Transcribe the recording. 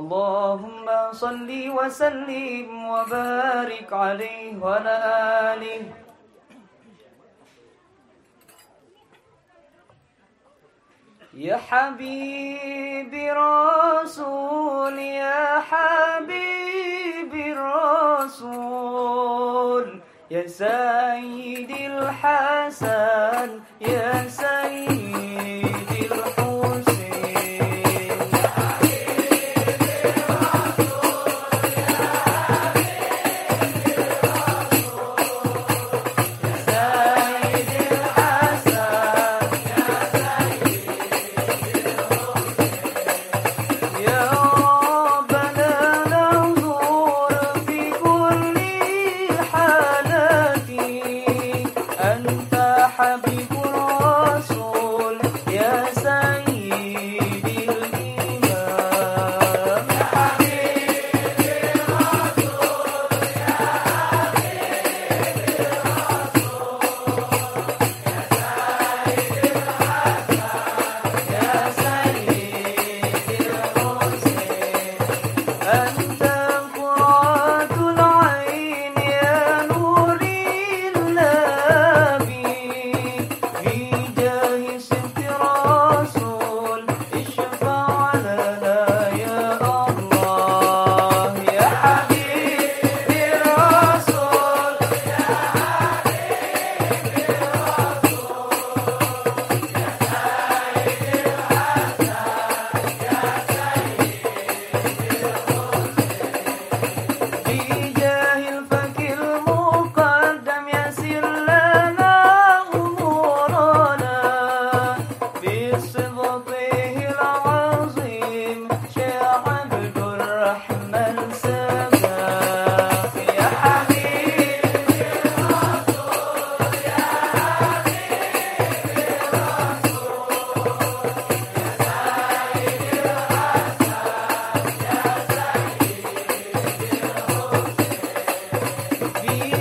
اللهم صل وسلم وبارك عليه وعلى آله. يا حبيبي رسول يا حبيبي الرسول يا سيدي الحسن يا سيدي Be